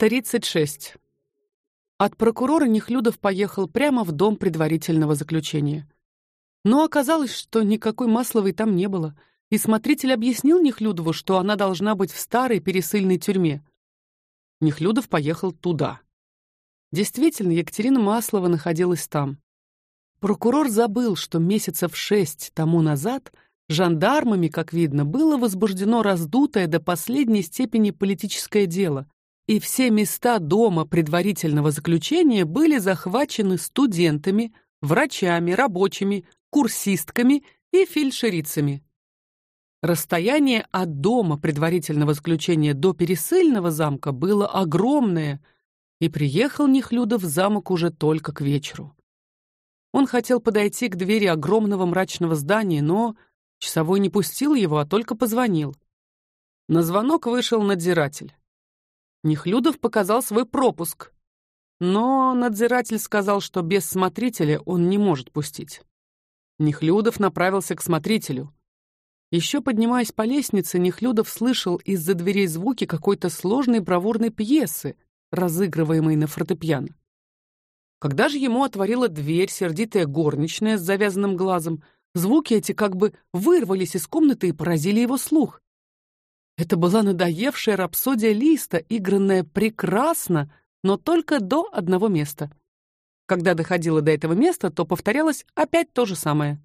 36. От прокурора Нехлюдов поехал прямо в дом предварительного заключения. Но оказалось, что никакой Масловой там не было, и смотритель объяснил Нехлюдову, что она должна быть в старой пересыльной тюрьме. Нехлюдов поехал туда. Действительно, Екатерина Маслова находилась там. Прокурор забыл, что месяцев шесть тому назад жандармами, как видно, было возбуждено раздутое до последней степени политическое дело, и все места дома предварительного заключения были захвачены студентами, врачами, рабочими, курсистками и фельдшерицами. Расстояние от дома предварительного заключения до пересыльного замка было огромное, и приехал Нехлюдов в замок уже только к вечеру. Он хотел подойти к двери огромного мрачного здания, но часовой не пустил его, а только позвонил. На звонок вышел надзиратель. Нехлюдов показал свой пропуск, но надзиратель сказал, что без смотрителя он не может пустить. Нехлюдов направился к смотрителю. Еще поднимаясь по лестнице, Нехлюдов слышал из-за дверей звуки какой-то сложной бравурной пьесы, разыгрываемой на фортепиано. Когда же ему отворила дверь сердитая горничная с завязанным глазом, звуки эти как бы вырвались из комнаты и поразили его слух. Это была надоевшая рапсодия Листа, игранная прекрасно, но только до одного места. Когда доходило до этого места, то повторялось опять то же самое.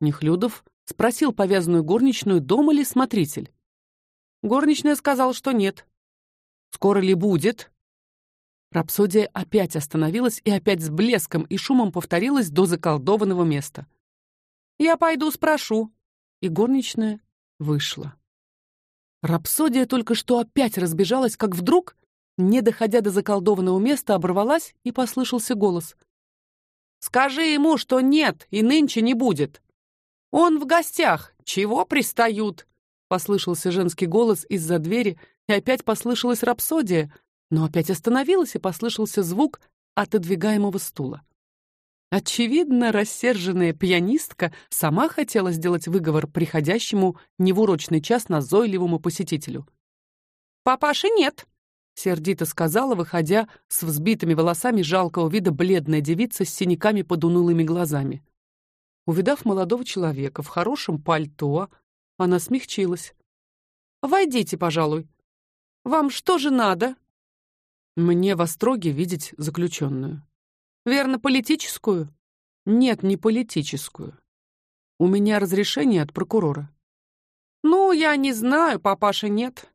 Нехлюдов спросил повязанную горничную, дома ли смотритель. Горничная сказала, что нет. Скоро ли будет? Рапсодия опять остановилась и опять с блеском и шумом повторилась до заколдованного места. Я пойду спрошу. И горничная вышла. Рапсодия только что опять разбежалась, как вдруг, не доходя до заколдованного места, оборвалась и послышался голос. Скажи ему, что нет и нынче не будет. Он в гостях. Чего пристают? Послышался женский голос из-за двери, и опять послышалась рапсодия, но опять остановилась и послышался звук отодвигаемого стула. Очевидно, рассерженная пианистка сама хотела сделать выговор приходящему не в урочный час назойливому посетителю. Папаши нет, сердито сказала, выходя с взбитыми волосами жалкого вида бледная девица с синяками под унылыми глазами. Увидав молодого человека в хорошем пальто, она смягчилась. Войдите, пожалуй. Вам что же надо? Мне в остроге видеть заключенную. Верно, политическую? Нет, не политическую. У меня разрешение от прокурора. Ну, я не знаю, папаша нет.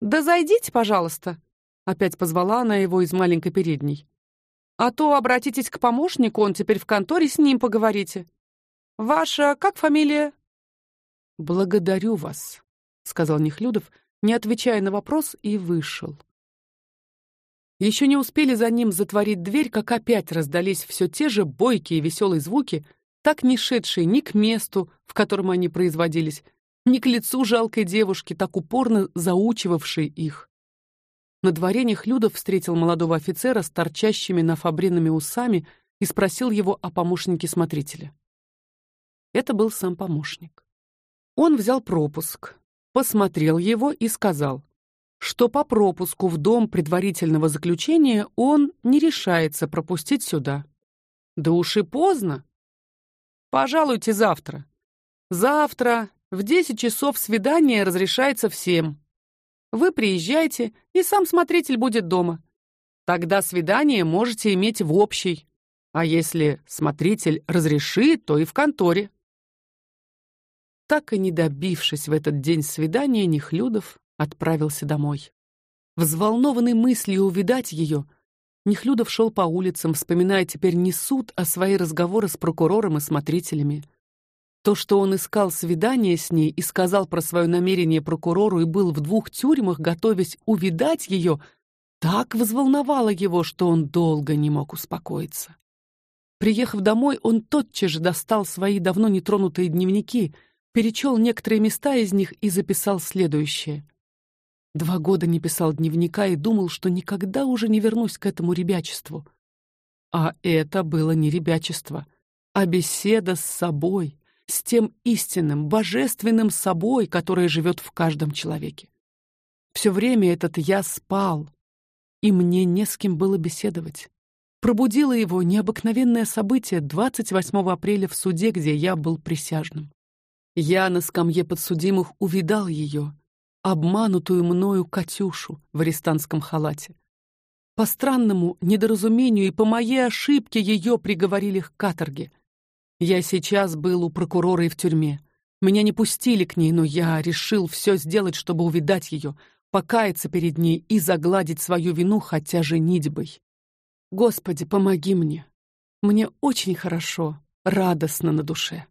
Да зайдите, пожалуйста, опять позвала она его из маленькой передней. А то обратитесь к помощнику, он теперь в конторе, с ним поговорите. Ваша как фамилия? Благодарю вас, сказал Нехлюдов, не отвечая на вопрос, и вышел. Еще не успели за ним затворить дверь, как опять раздались все те же бойкие и веселые звуки, так не шедшие ни к месту, в котором они производились, ни к лицу жалкой девушки, так упорно заучивавшей их. На дворе Нехлюдов встретил молодого офицера с торчащими нафабренными усами и спросил его о помощнике смотрителя. Это был сам помощник. Он взял пропуск, посмотрел его и сказал: что по пропуску в дом предварительного заключения он не решается пропустить сюда. Да уж и поздно. Пожалуйте завтра. Завтра в десять часов свидание разрешается всем. Вы приезжайте, и сам смотритель будет дома. Тогда свидание можете иметь в общей. А если смотритель разрешит, то и в конторе. Так и не добившись в этот день свидания, Нехлюдов отправился домой. Взволнованный мыслью увидать ее, Нехлюдов шел по улицам, вспоминая теперь не суд, а свои разговоры с прокурором и смотрителями. То, что он искал свидание с ней и сказал про свое намерение прокурору и был в двух тюрьмах, готовясь увидать ее, так взволновало его, что он долго не мог успокоиться. Приехав домой, он тотчас же достал свои давно нетронутые дневники, перечел некоторые места из них и записал следующее: Два года не писал дневника и думал, что никогда уже не вернусь к этому ребячеству. А это было не ребячество, а беседа с собой, с тем истинным, божественным собой, которое живет в каждом человеке. Все время этот я спал, и мне не с кем было беседовать. Пробудило его необыкновенное событие 28 апреля в суде, где я был присяжным. Я на скамье подсудимых увидал ее, обманутую мною Катюшу в арестантском халате. По странному недоразумению и по моей ошибке ее приговорили к каторге. Я сейчас был у прокурора и в тюрьме. Меня не пустили к ней, но я решил все сделать, чтобы увидать ее, покаяться перед ней и загладить свою вину, хотя женитьбой. Господи, помоги мне. Мне очень хорошо, радостно на душе.